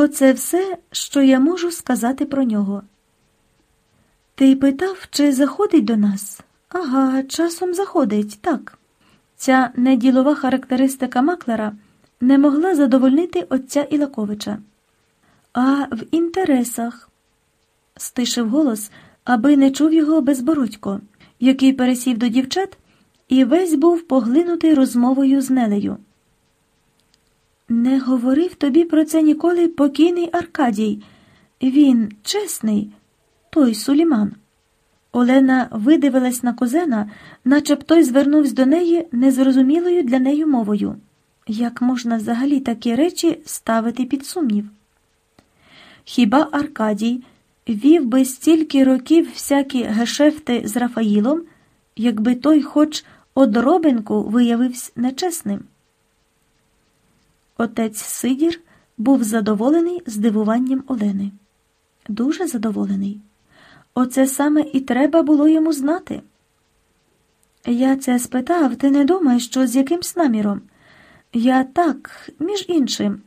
Оце все, що я можу сказати про нього. Ти питав, чи заходить до нас? Ага, часом заходить, так. Ця неділова характеристика Маклера не могла задовольнити отця Ілаковича. А в інтересах, стишив голос, аби не чув його безбородько, який пересів до дівчат і весь був поглинутий розмовою з Нелею. Не говорив тобі про це ніколи покійний Аркадій. Він чесний, той Суліман. Олена видивилась на кузена, наче б той звернувся до неї незрозумілою для неї мовою. Як можна взагалі такі речі ставити під сумнів? Хіба Аркадій вів би стільки років всякі гешефти з Рафаїлом, якби той хоч одробинку виявився нечесним? Отець Сидір був задоволений здивуванням Олени. Дуже задоволений. Оце саме і треба було йому знати. Я це спитав, ти не думаєш, що з якимсь наміром? Я так, між іншим.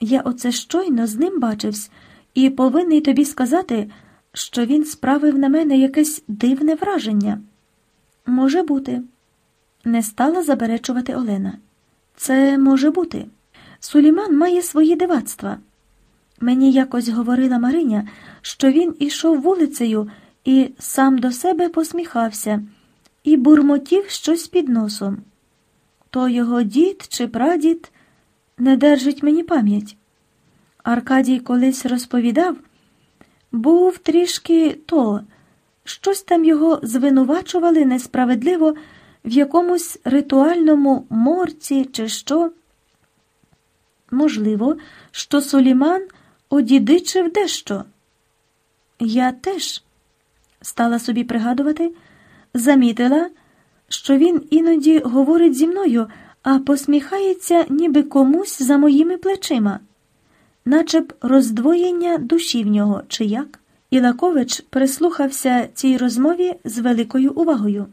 Я оце щойно з ним бачився і повинний тобі сказати, що він справив на мене якесь дивне враження. Може бути, не стала заперечувати Олена. Це може бути. Суліман має свої дивацтва. Мені якось говорила Мариня, що він ішов вулицею і сам до себе посміхався і бурмотів щось під носом. То його дід чи прадід не держить мені пам'ять. Аркадій колись розповідав, був трішки то, щось там його звинувачували несправедливо в якомусь ритуальному морці, чи що. Можливо, що Соліман одідичив дещо. Я теж стала собі пригадувати, замітила, що він іноді говорить зі мною, а посміхається ніби комусь за моїми плечима, наче б роздвоєння душі в нього, чи як. Ілакович прислухався цій розмові з великою увагою.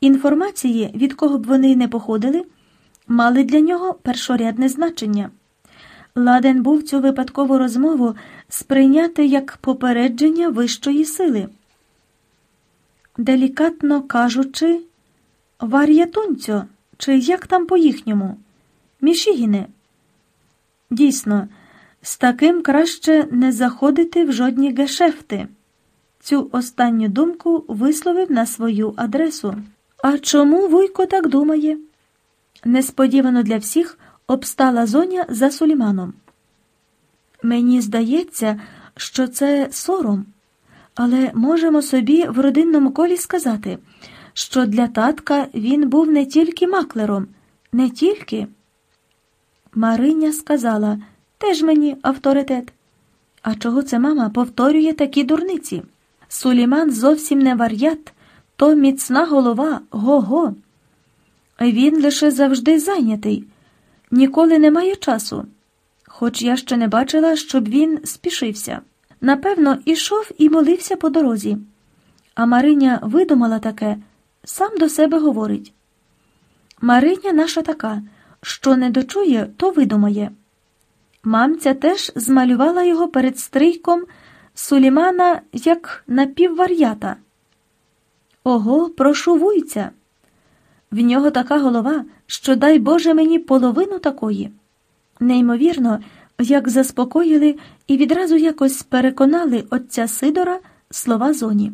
Інформації, від кого б вони не походили, мали для нього першорядне значення. Ладен був цю випадкову розмову сприйняти як попередження вищої сили. Делікатно кажучи, вар'ятунцьо, чи як там по їхньому, Мішігіне. Дійсно, з таким краще не заходити в жодні гешефти. Цю останню думку висловив на свою адресу. А чому Вуйко так думає? Несподівано для всіх обстала зоня за Суліманом. Мені здається, що це сором, але можемо собі в родинному колі сказати, що для татка він був не тільки маклером, не тільки. Мариня сказала теж мені авторитет. А чого це мама повторює такі дурниці? Суліман зовсім не вар'ят, то міцна голова, го-го. Він лише завжди зайнятий ніколи немає часу, хоч я ще не бачила, щоб він спішився. Напевно, ішов і молився по дорозі. А Мариня видумала таке, сам до себе говорить. Мариня наша така, що не дочує, то видумає. Мамця теж змалювала його перед стрийком Сулімана як напіввар'ята. Ого, прошу вуйця. В нього така голова, що дай Боже мені половину такої. Неймовірно, як заспокоїли і відразу якось переконали отця Сидора слова зоні.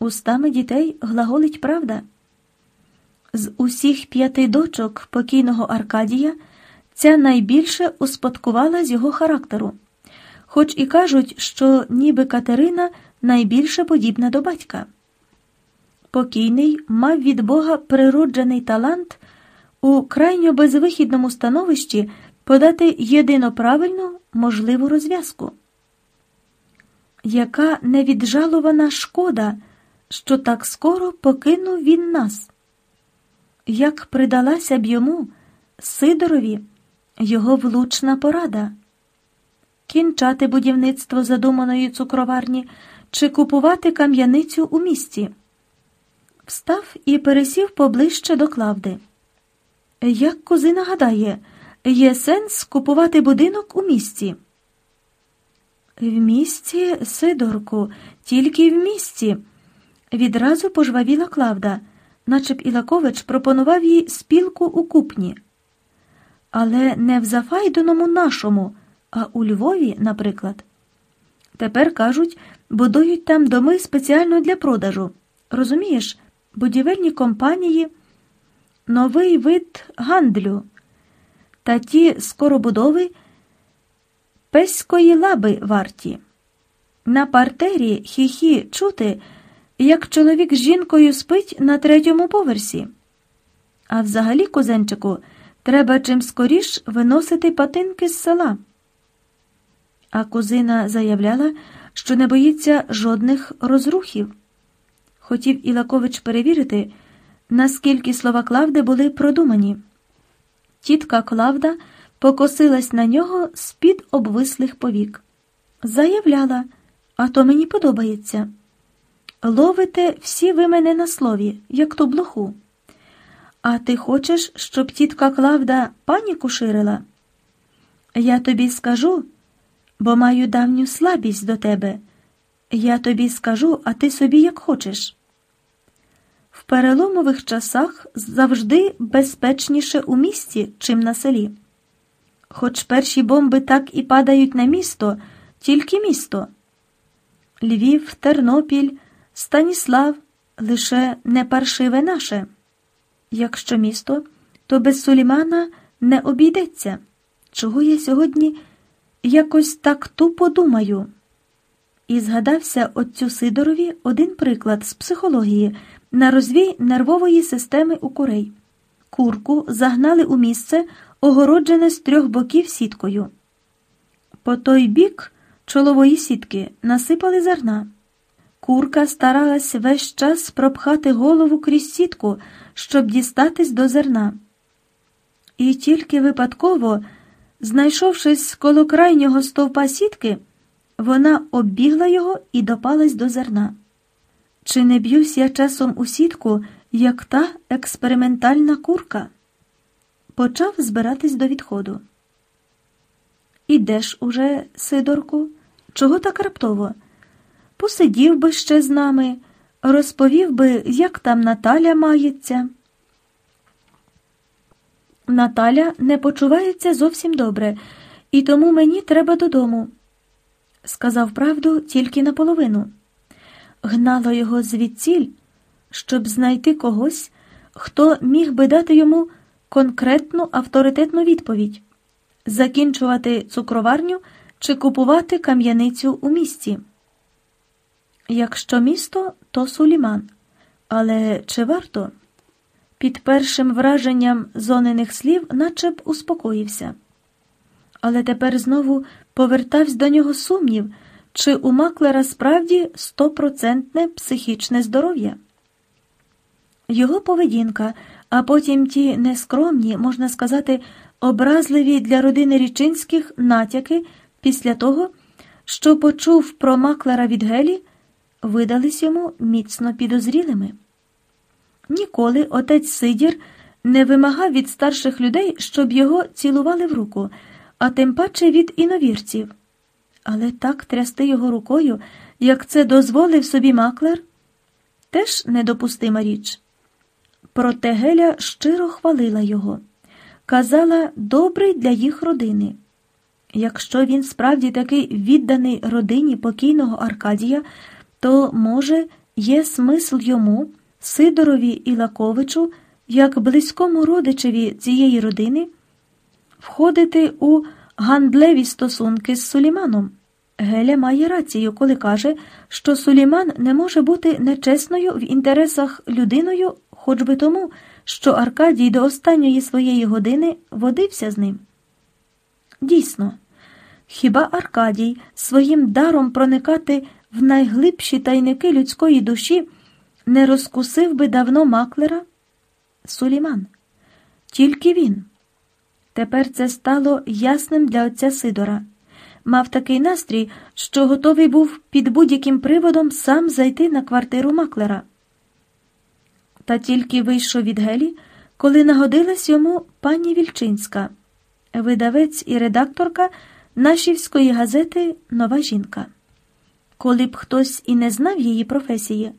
Устами дітей глаголить правда. З усіх п'яти дочок покійного Аркадія ця найбільше успадкувала з його характеру, хоч і кажуть, що ніби Катерина найбільше подібна до батька. Покійний мав від Бога природжений талант у крайньо безвихідному становищі подати єдино правильну можливу розв'язку. Яка невіджалувана шкода, що так скоро покинув він нас? Як придалася б йому, Сидорові, його влучна порада? Кінчати будівництво задуманої цукроварні чи купувати кам'яницю у місті? Встав і пересів поближче до Клавди. Як кузина гадає, є сенс купувати будинок у місті? В місті, Сидорку, тільки в місті. Відразу пожвавіла Клавда, наче б Ілакович пропонував їй спілку у купні. Але не в Зафайдоному нашому, а у Львові, наприклад. Тепер кажуть, будують там доми спеціально для продажу. Розумієш, будівельні компанії, новий вид гандлю та ті скоробудови песької лаби варті. На партері хі-хі чути, як чоловік з жінкою спить на третьому поверсі. А взагалі, козенчику, треба чим скоріш виносити патинки з села. А кузина заявляла, що не боїться жодних розрухів. Хотів Ілакович перевірити, наскільки слова Клавди були продумані. Тітка Клавда покосилась на нього з-під обвислих повік. Заявляла, а то мені подобається. Ловите всі ви мене на слові, як ту блоху. А ти хочеш, щоб тітка Клавда паніку ширила? Я тобі скажу, бо маю давню слабість до тебе. Я тобі скажу, а ти собі як хочеш. Переломових часах завжди безпечніше у місті, чим на селі. Хоч перші бомби так і падають на місто, тільки місто. Львів, Тернопіль, Станіслав лише не паршиве наше. Якщо місто, то без Сулімана не обійдеться. Чого я сьогодні якось так тупо думаю? І згадався отцю Сидорові один приклад з психології на розвій нервової системи у курей. Курку загнали у місце, огороджене з трьох боків сіткою. По той бік чолової сітки насипали зерна. Курка старалась весь час пропхати голову крізь сітку, щоб дістатись до зерна. І тільки випадково, знайшовшись коло крайнього стовпа сітки, вона оббігла його і допалась до зерна. Чи не б'юсь я часом у сітку, як та експериментальна курка? Почав збиратись до відходу. Ідеш уже, Сидорку, чого так раптово? Посидів би ще з нами, розповів би, як там Наталя мається. Наталя не почувається зовсім добре, і тому мені треба додому. Сказав правду тільки наполовину. Гнало його звідціль, щоб знайти когось, хто міг би дати йому конкретну авторитетну відповідь закінчувати цукроварню чи купувати кам'яницю у місті. Якщо місто, то Суліман. Але чи варто? Під першим враженням зонених слів наче б успокоївся. Але тепер знову повертався до нього сумнів, чи у Маклера справді стопроцентне психічне здоров'я. Його поведінка, а потім ті нескромні, можна сказати, образливі для родини Річинських натяки після того, що почув про Маклера від Гелі видались йому міцно підозрілими. Ніколи отець Сидір не вимагав від старших людей, щоб його цілували в руку, а тим паче від іновірців. Але так трясти його рукою, як це дозволив собі маклер, теж недопустима річ. Проте Геля щиро хвалила його, казала добрий для їх родини. Якщо він справді такий відданий родині покійного Аркадія, то, може, є смисл йому, Сидорові Ілаковичу, як близькому родичеві цієї родини, входити у гандлеві стосунки з Суліманом. Геля має рацію, коли каже, що Суліман не може бути нечесною в інтересах людиною, хоч би тому, що Аркадій до останньої своєї години водився з ним. Дійсно, хіба Аркадій своїм даром проникати в найглибші тайники людської душі не розкусив би давно маклера? Суліман. Тільки він. Тепер це стало ясним для отця Сидора. Мав такий настрій, що готовий був під будь-яким приводом сам зайти на квартиру маклера. Та тільки вийшов від Гелі, коли нагодилась йому пані Вільчинська. Видавець і редакторка нашівської газети Нова жінка. Коли б хтось і не знав її професії,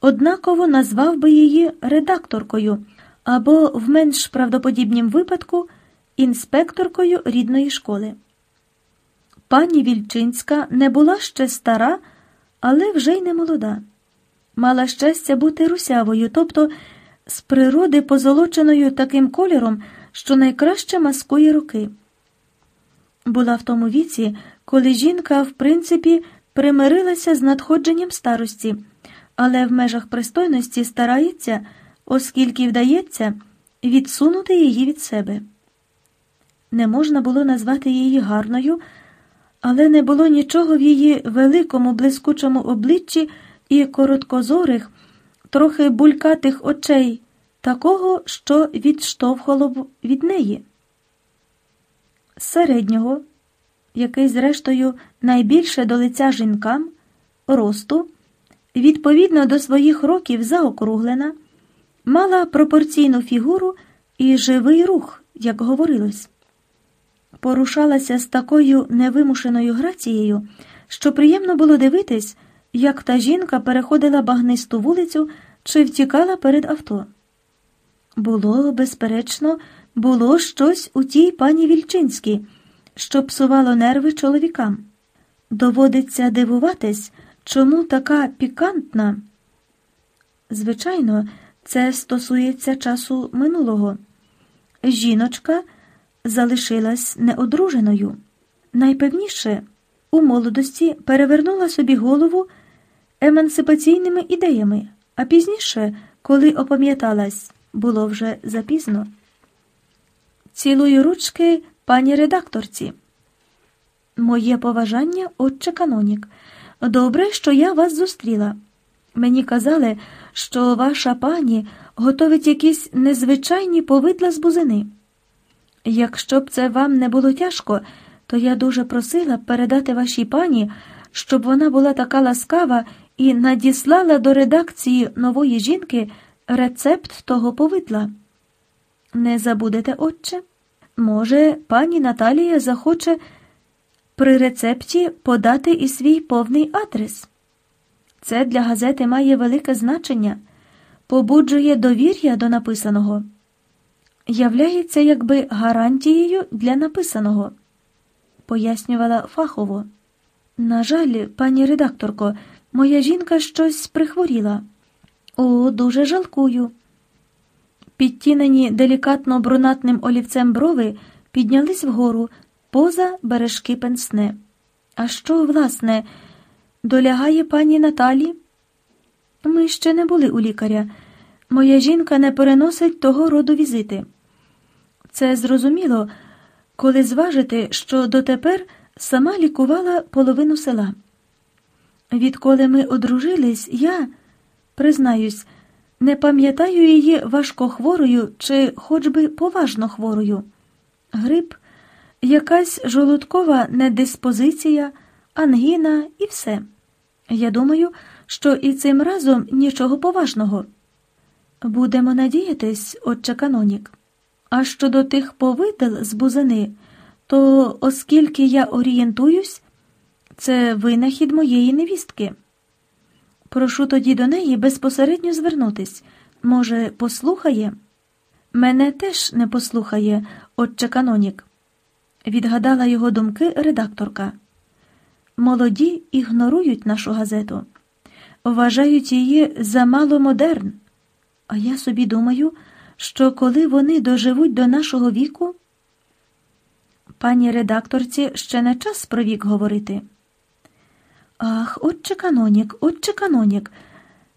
однаково назвав би її редакторкою або, в менш правдоподібнім випадку, інспекторкою рідної школи. Пані Вільчинська не була ще стара, але вже й не молода. Мала щастя бути русявою, тобто з природи позолоченою таким кольором, що найкраще маскує роки. Була в тому віці, коли жінка, в принципі, примирилася з надходженням старості, але в межах пристойності старається, оскільки вдається, відсунути її від себе. Не можна було назвати її гарною, але не було нічого в її великому блискучому обличчі і короткозорих, трохи булькатих очей, такого, що відштовхало б від неї. Середнього, який, зрештою, найбільше до лиця жінкам, росту, відповідно до своїх років заокруглена, мала пропорційну фігуру і живий рух, як говорилось. Порушалася з такою невимушеною грацією, що приємно було дивитись, як та жінка переходила багнисту вулицю чи втікала перед авто. Було, безперечно, було щось у тій пані Вільчинській, що псувало нерви чоловікам. Доводиться дивуватись, чому така пікантна. Звичайно, це стосується часу минулого. Жіночка залишилась неодруженою. Найпевніше, у молодості перевернула собі голову емансипаційними ідеями, а пізніше, коли опам'яталась, було вже запізно. Цілую ручки пані редакторці. Моє поважання, отче канонік. Добре, що я вас зустріла. Мені казали, що ваша пані готовить якісь незвичайні повидла з бузини. Якщо б це вам не було тяжко, то я дуже просила передати вашій пані, щоб вона була така ласкава і надіслала до редакції нової жінки рецепт того повидла. Не забудете, отче? Може, пані Наталія захоче при рецепті подати і свій повний адрес. Це для газети має велике значення, побуджує довір'я до написаного, являється якби гарантією для написаного, пояснювала фахово. На жаль, пані редакторко, моя жінка щось прихворіла. О, дуже жалкую. Підтінені делікатно брунатним олівцем брови піднялись вгору поза бережки пенсне. А що, власне, долягає пані Наталі? Ми ще не були у лікаря. Моя жінка не переносить того роду візити. Це зрозуміло, коли зважити, що дотепер сама лікувала половину села. Відколи ми одружились, я, признаюсь, не пам'ятаю її важкохворою чи хоч би поважно хворою. Грип, якась жолудкова недиспозиція, ангіна і все. Я думаю, що і цим разом нічого поважного. Будемо надіятись, отче канонік. А щодо тих повидел з бузини, то оскільки я орієнтуюсь, це винахід моєї невістки. Прошу тоді до неї безпосередньо звернутись. Може, послухає? Мене теж не послухає, отче канонік. Відгадала його думки редакторка. Молоді ігнорують нашу газету, вважають її замало модерн. А я собі думаю, що коли вони доживуть до нашого віку, пані редакторці ще не час про вік говорити. Ах, отче канонік, отче канонік,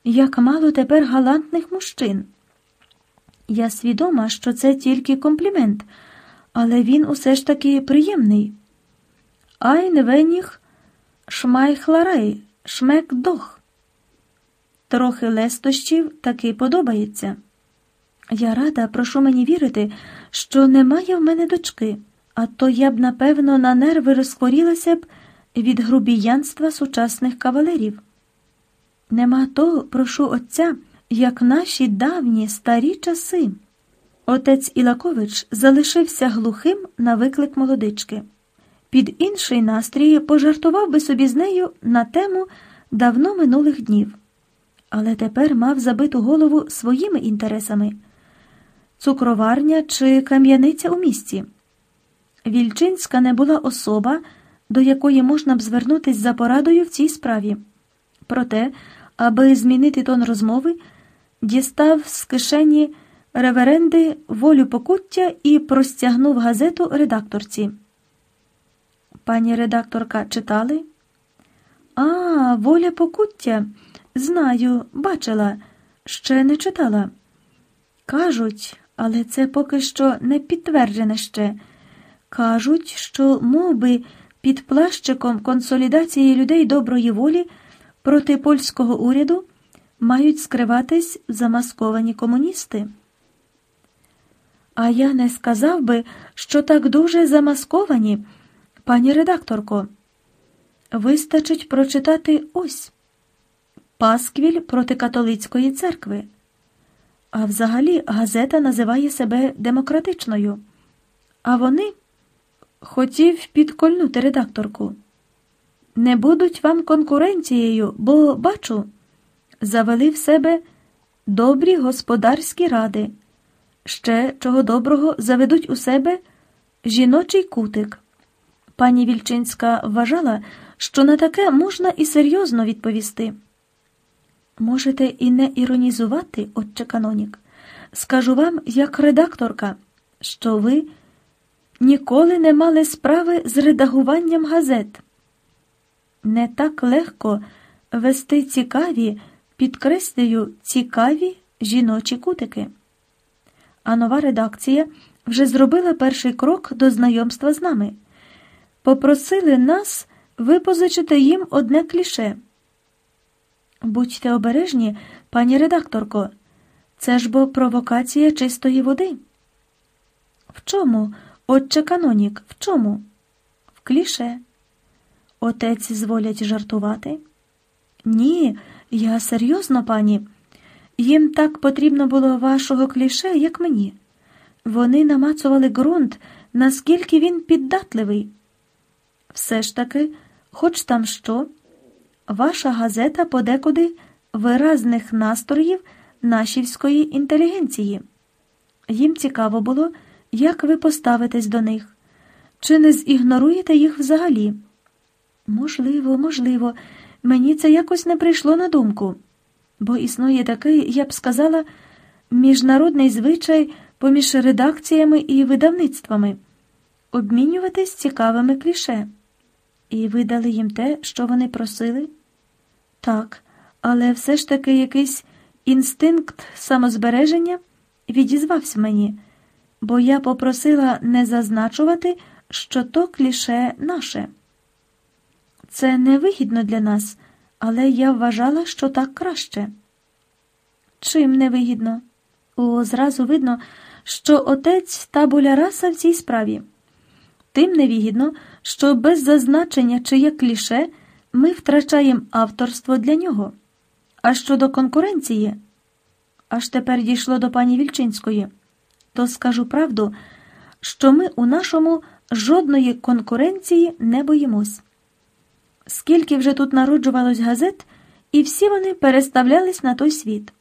як мало тепер галантних мужчин. Я свідома, що це тільки комплімент, але він усе ж таки приємний. Айн веніг шмайхларей, шмек дох. Трохи лестощів таки подобається. Я рада, прошу мені вірити, що немає в мене дочки, а то я б, напевно, на нерви розхворілася б від грубіянства сучасних кавалерів. Нема того, прошу отця, як наші давні старі часи. Отець Ілакович залишився глухим на виклик молодички. під інший настрій пожартував би собі з нею на тему давно минулих днів, але тепер мав забиту голову своїми інтересами цукроварня чи кам'яниця у місті. Вільчинська не була особа, до якої можна б звернутися за порадою в цій справі. Проте, аби змінити тон розмови, дістав з кишені реверенди волю покуття і простягнув газету редакторці. Пані редакторка читали? А, воля покуття. Знаю, бачила, ще не читала. Кажуть, але це поки що не підтверджене ще. Кажуть, що мов би, під плащиком консолідації людей доброї волі проти польського уряду мають скриватись замасковані комуністи. А я не сказав би, що так дуже замасковані, пані редакторко. Вистачить прочитати ось Пасквіль проти католицької церкви. А взагалі газета називає себе демократичною. А вони хотів підкольнути редакторку. Не будуть вам конкуренцією, бо бачу, завели в себе добрі господарські ради. Ще чого доброго заведуть у себе жіночий кутик. Пані Вільчинська вважала, що на таке можна і серйозно відповісти. Можете і не іронізувати, отче канонік. Скажу вам, як редакторка, що ви ніколи не мали справи з редагуванням газет. Не так легко вести цікаві, підкреслюю, цікаві жіночі кутики. А нова редакція вже зробила перший крок до знайомства з нами. Попросили нас випозичити їм одне кліше. Будьте обережні, пані редакторко, це ж бо провокація чистої води. В чому, отче канонік, в чому? В кліше. Отець зволять жартувати? Ні, я серйозно, пані. Їм так потрібно було вашого кліше, як мені. Вони намацували ґрунт, наскільки він піддатливий. Все ж таки, хоч там що. Ваша газета подекуди виразних настроїв нашівської інтелігенції. Їм цікаво було, як ви поставитесь до них, чи не зігноруєте їх взагалі? Можливо, можливо, мені це якось не прийшло на думку, бо існує такий, я б сказала, міжнародний звичай поміж редакціями і видавництвами обмінюватись цікавими кліше. І ви дали їм те, що вони просили? Так, але все ж таки якийсь інстинкт самозбереження відізвався мені, бо я попросила не зазначувати, що то кліше наше. Це невигідно для нас, але я вважала, що так краще. Чим невигідно? О, зразу видно, що отець табуля раса в цій справі. Тим невигідно, що без зазначення чиє кліше ми втрачаємо авторство для нього. А щодо конкуренції, аж тепер дійшло до пані Вільчинської, то скажу правду, що ми у нашому жодної конкуренції не боїмось. Скільки вже тут народжувалось газет, і всі вони переставлялись на той світ.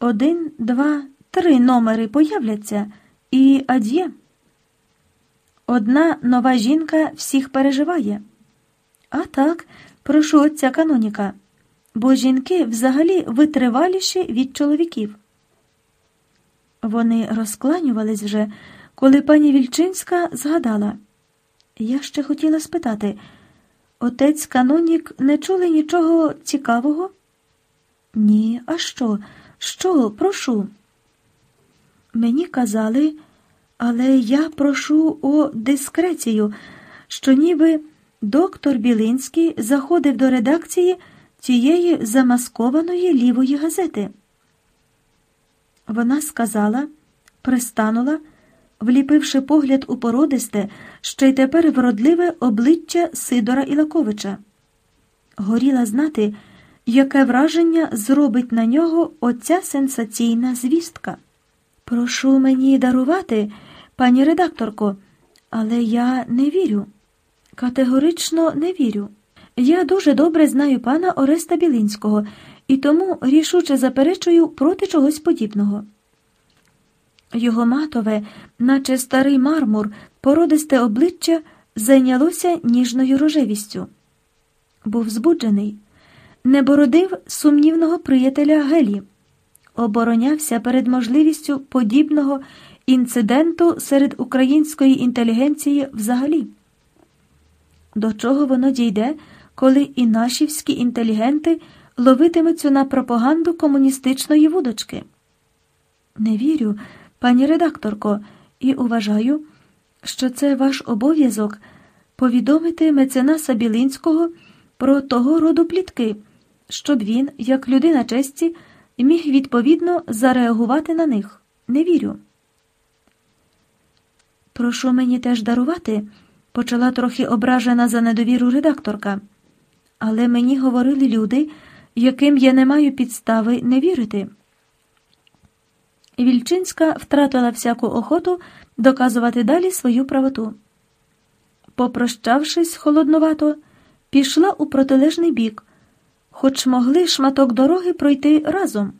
Один, два, три номери появляться і ад'є. Одна нова жінка всіх переживає. А так, прошу отця каноніка, бо жінки взагалі витриваліші від чоловіків. Вони розкланювались вже, коли пані Вільчинська згадала. Я ще хотіла спитати, отець канонік не чули нічого цікавого? Ні, а що? Що, прошу? Мені казали, але я прошу о дискрецію, що ніби доктор Білинський заходив до редакції цієї замаскованої лівої газети. Вона сказала, пристанула, вліпивши погляд у породисте, ще й тепер вродливе обличчя Сидора Ілаковича. Горіла знати, яке враження зробить на нього оця сенсаційна звістка. Прошу мені дарувати, пані редакторко, але я не вірю. Категорично не вірю. Я дуже добре знаю пана Ореста Білинського і тому рішуче заперечую проти чогось подібного. Його матове, наче старий мармур, породисте обличчя зайнялося ніжною рожевістю. Був збуджений, не бородив сумнівного приятеля Гелі, оборонявся перед можливістю подібного інциденту серед української інтелігенції взагалі. До чого воно дійде, коли і нашівські інтелігенти ловитимуться на пропаганду комуністичної вудочки? Не вірю, пані редакторко, і вважаю, що це ваш обов'язок повідомити меценаса Білинського про того роду плітки, щоб він, як людина честі, міг відповідно зареагувати на них. Не вірю. Прошу мені теж дарувати, почала трохи ображена за недовіру редакторка. Але мені говорили люди, яким я не маю підстави не вірити. Вільчинська втратила всяку охоту доказувати далі свою правоту. Попрощавшись холоднувато, пішла у протилежний бік, хоч могли шматок дороги пройти разом.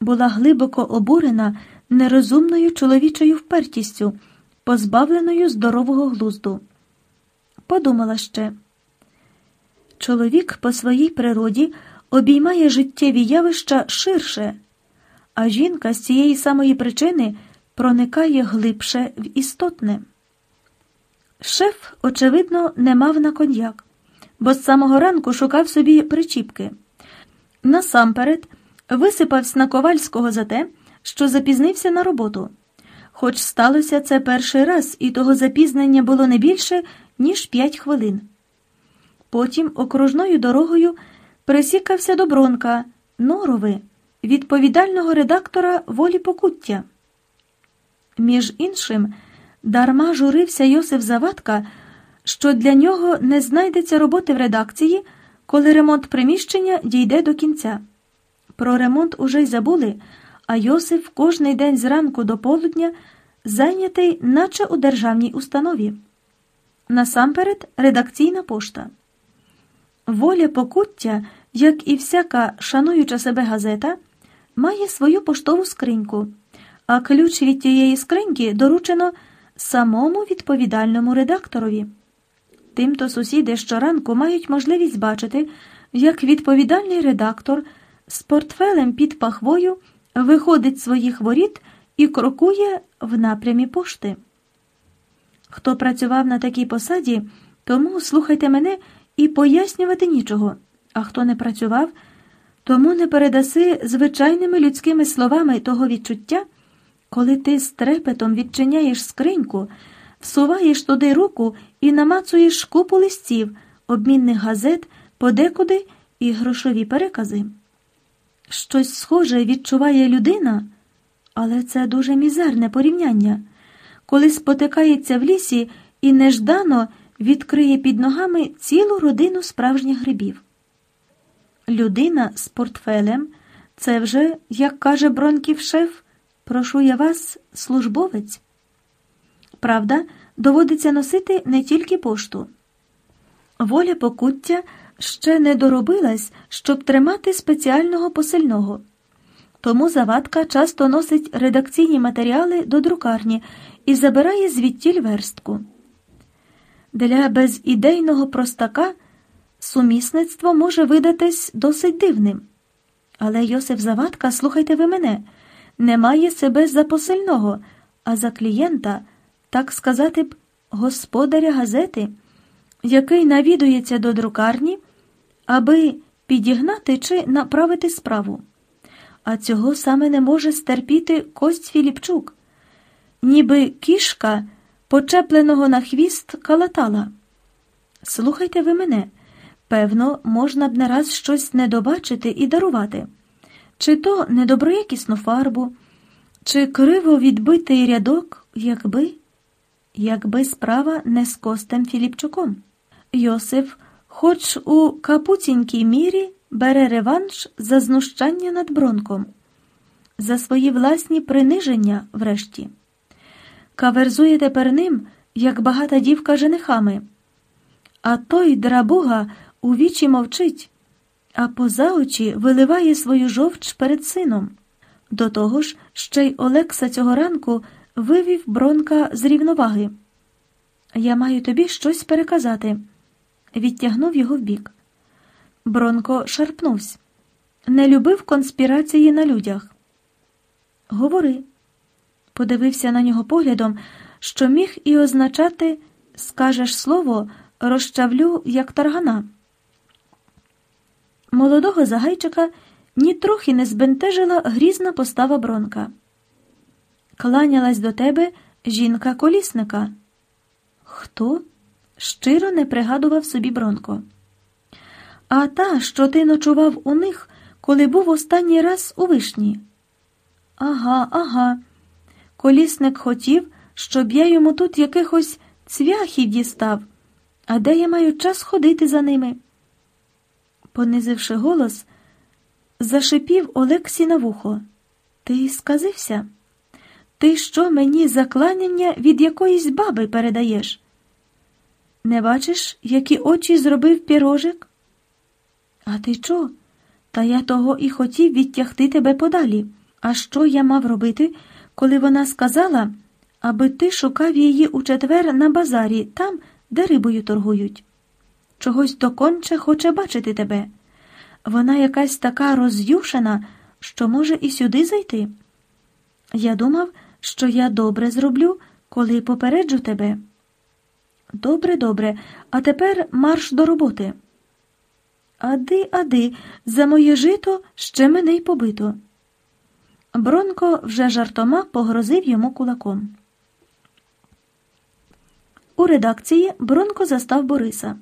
Була глибоко обурена нерозумною чоловічою впертістю, позбавленою здорового глузду. Подумала ще чоловік по своїй природі обіймає життєві явища ширше, а жінка з цієї самої причини проникає глибше в істотне. Шеф, очевидно, не мав на коньяк, бо з самого ранку шукав собі причіпки. Насамперед висипався на ковальського за те, що запізнився на роботу. Хоч сталося це перший раз, і того запізнення було не більше, ніж п'ять хвилин. Потім окружною дорогою присікався до Бронка, Норови, відповідального редактора волі Покуття. Між іншим, дарма журився Йосиф Завадка, що для нього не знайдеться роботи в редакції, коли ремонт приміщення дійде до кінця. Про ремонт уже й забули, а Йосиф кожний день зранку до полудня зайнятий, наче у державній установі. Насамперед, редакційна пошта. Воля покуття, як і всяка шануюча себе газета, має свою поштову скриньку, а ключ від тієї скриньки доручено самому відповідальному редакторові. Тимто сусіди щоранку мають можливість бачити, як відповідальний редактор з портфелем під пахвою виходить своїх воріт і крокує в напрямі пошти. Хто працював на такій посаді, тому слухайте мене і пояснювати нічого, а хто не працював, тому не передаси звичайними людськими словами того відчуття, коли ти з трепетом відчиняєш скриньку, всуваєш туди руку і намацуєш купу листів, обмінних газет, подекуди і грошові перекази. Щось схоже відчуває людина, але це дуже мізерне порівняння, коли спотикається в лісі і неждано відкриє під ногами цілу родину справжніх грибів. Людина з портфелем це вже, як каже Бронків шеф, прошу я вас, службовець. Правда, доводиться носити не тільки пошту. Воля покуття ще не доробилась, щоб тримати спеціального посильного. Тому завадка часто носить редакційні матеріали до друкарні і забирає звідтіль верстку. Для безідейного простака сумісництво може видатись досить дивним. Але Йосиф Завадка, слухайте ви мене, не має себе за посильного, а за клієнта, так сказати б, господаря газети, який навідується до друкарні, аби підігнати чи направити справу. А цього саме не може стерпіти Кость Філіпчук, ніби кішка почепленого на хвіст калатала. Слухайте ви мене, певно, можна б не раз щось недобачити і дарувати, чи то недоброякісну фарбу, чи криво відбитий рядок, якби, якби справа не з Костем Філіпчуком. Йосиф, хоч у капуцінькій мірі, бере реванш за знущання над бронком, за свої власні приниження врешті каверзує тепер ним, як багата дівка женихами, а той драбуга у вічі мовчить, а поза очі виливає свою жовч перед сином. До того ж, ще й Олекса цього ранку вивів бронка з рівноваги. Я маю тобі щось переказати. Відтягнув його вбік. Бронко шарпнувся. Не любив конспірації на людях. Говори. Подивився на нього поглядом, що міг і означати скажеш слово, розчавлю, як таргана. Молодого загайчика нітрохи не збентежила грізна постава бронка. Кланялась до тебе жінка колісника. Хто? щиро не пригадував собі Бронко. А та, що ти ночував у них, коли був останній раз у вишні. Ага, ага. Колісник хотів, щоб я йому тут якихось цвяхів дістав, а де я маю час ходити за ними? Понизивши голос, зашипів Олексі на вухо. Ти сказився? Ти що мені закланяння від якоїсь баби передаєш? Не бачиш, які очі зробив пірожик? А ти чо? Та я того і хотів відтягти тебе подалі. А що я мав робити, коли вона сказала, аби ти шукав її у четвер на базарі, там, де рибою торгують? Чогось доконче хоче бачити тебе. Вона якась така роз'юшена, що може і сюди зайти. Я думав, що я добре зроблю, коли попереджу тебе. Добре, добре, а тепер марш до роботи. Ади, ади, за моє жито ще мене й побито. Бронко вже жартома погрозив йому кулаком. У редакції Бронко застав Бориса.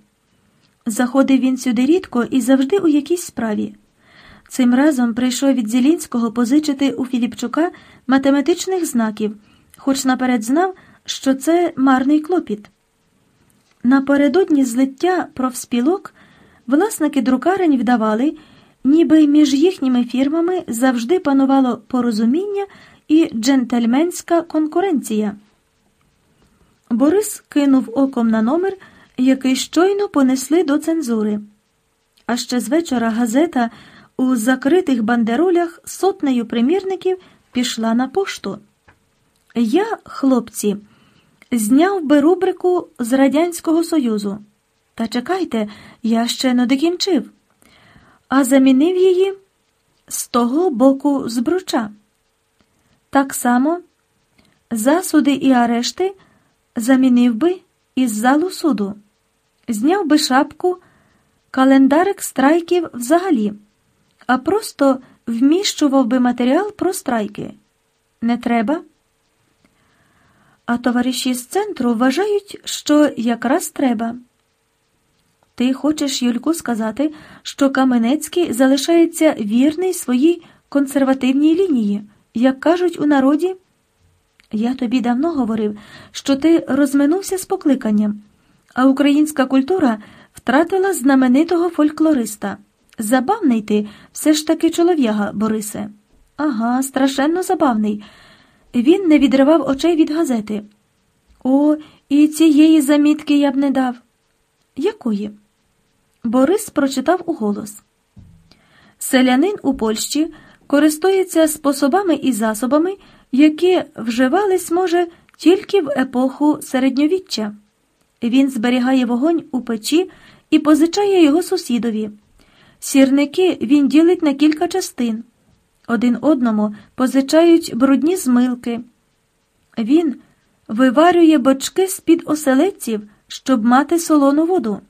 Заходив він сюди рідко і завжди у якійсь справі. Цим разом прийшов від Зілінського позичити у Філіпчука математичних знаків, хоч наперед знав, що це марний клопіт. Напередодні злиття профспілок власники друкарень вдавали, ніби між їхніми фірмами завжди панувало порозуміння і джентльменська конкуренція. Борис кинув оком на номер, який щойно понесли до цензури. А ще з вечора газета у закритих бандеролях сотнею примірників пішла на пошту. Я, хлопці, зняв би рубрику з Радянського Союзу. Та чекайте, я ще не докінчив, а замінив її з того боку збруча. Так само засуди і арешти замінив би із залу суду, зняв би шапку, календарик страйків взагалі, а просто вміщував би матеріал про страйки. Не треба? А товариші з центру вважають, що якраз треба. Ти хочеш, Юльку, сказати, що Каменецький залишається вірний своїй консервативній лінії, як кажуть у народі? Я тобі давно говорив, що ти розминувся з покликанням, а українська культура втратила знаменитого фольклориста. Забавний ти все ж таки чолов'яга, Борисе. Ага, страшенно забавний. Він не відривав очей від газети. О, і цієї замітки я б не дав. Якої? Борис прочитав уголос. Селянин у Польщі користується способами і засобами, які вживались, може, тільки в епоху середньовіччя. Він зберігає вогонь у печі і позичає його сусідові. Сірники він ділить на кілька частин. Один одному позичають брудні змилки. Він виварює бочки з-під оселедців, щоб мати солону воду.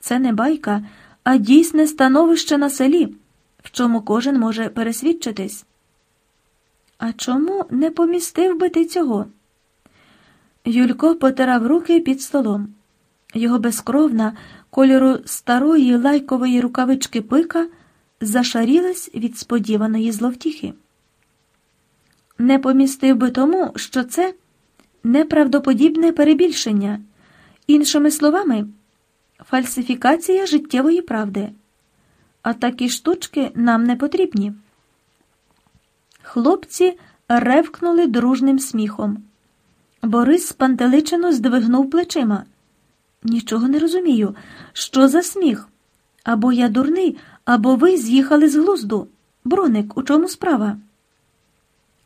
Це не байка, а дійсне становище на селі, в чому кожен може пересвідчитись. А чому не помістив би ти цього? Юлько потирав руки під столом. Його безкровна кольору старої лайкової рукавички пика зашарілась від сподіваної зловтіхи. Не помістив би тому, що це неправдоподібне перебільшення, іншими словами, фальсифікація життєвої правди. А такі штучки нам не потрібні. Хлопці ревкнули дружним сміхом. Борис спантеличено здвигнув плечима. Нічого не розумію. Що за сміх? Або я дурний, або ви з'їхали з глузду. Броник, у чому справа?